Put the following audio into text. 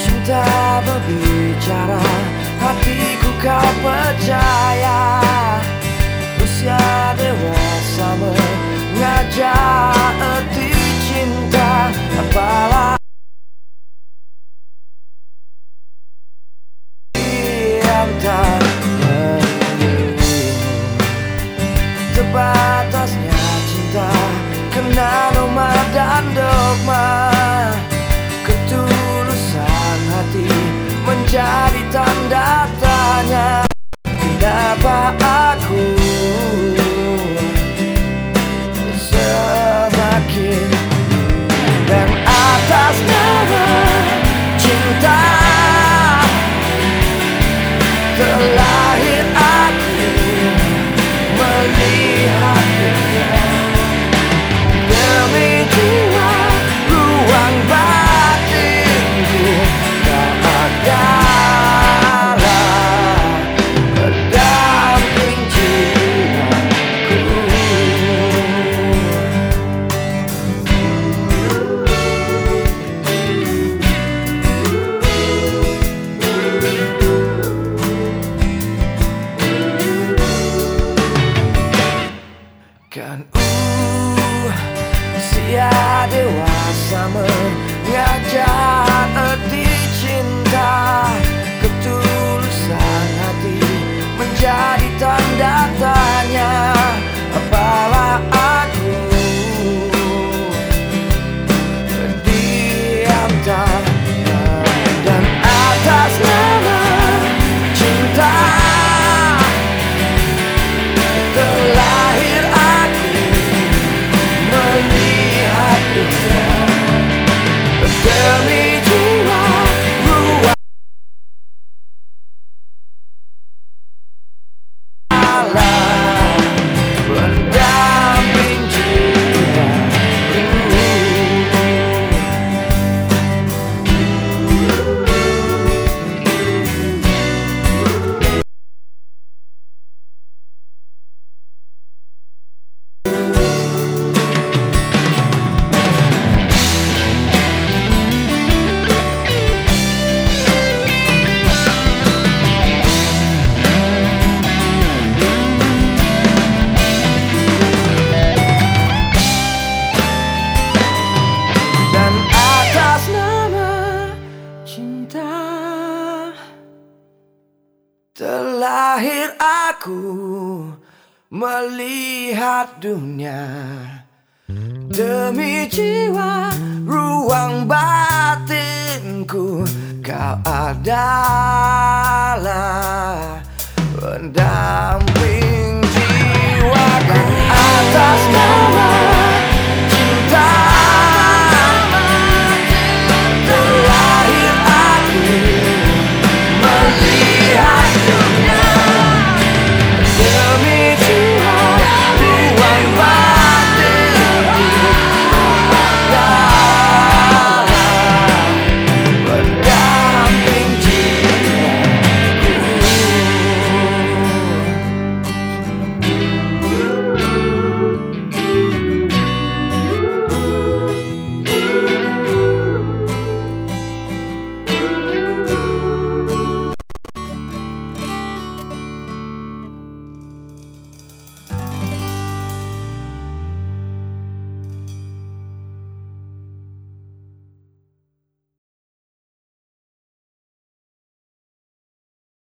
cinta berbicara Hatiku kau percaya. Usia dewasa mengajak arti cinta Apalah. Yang tak Terbatasnya cinta Kena norma dan dogma Kan usia dewasa mengajak aku melihat dunia Demi jiwa ruang batinku Kau adalah pendamping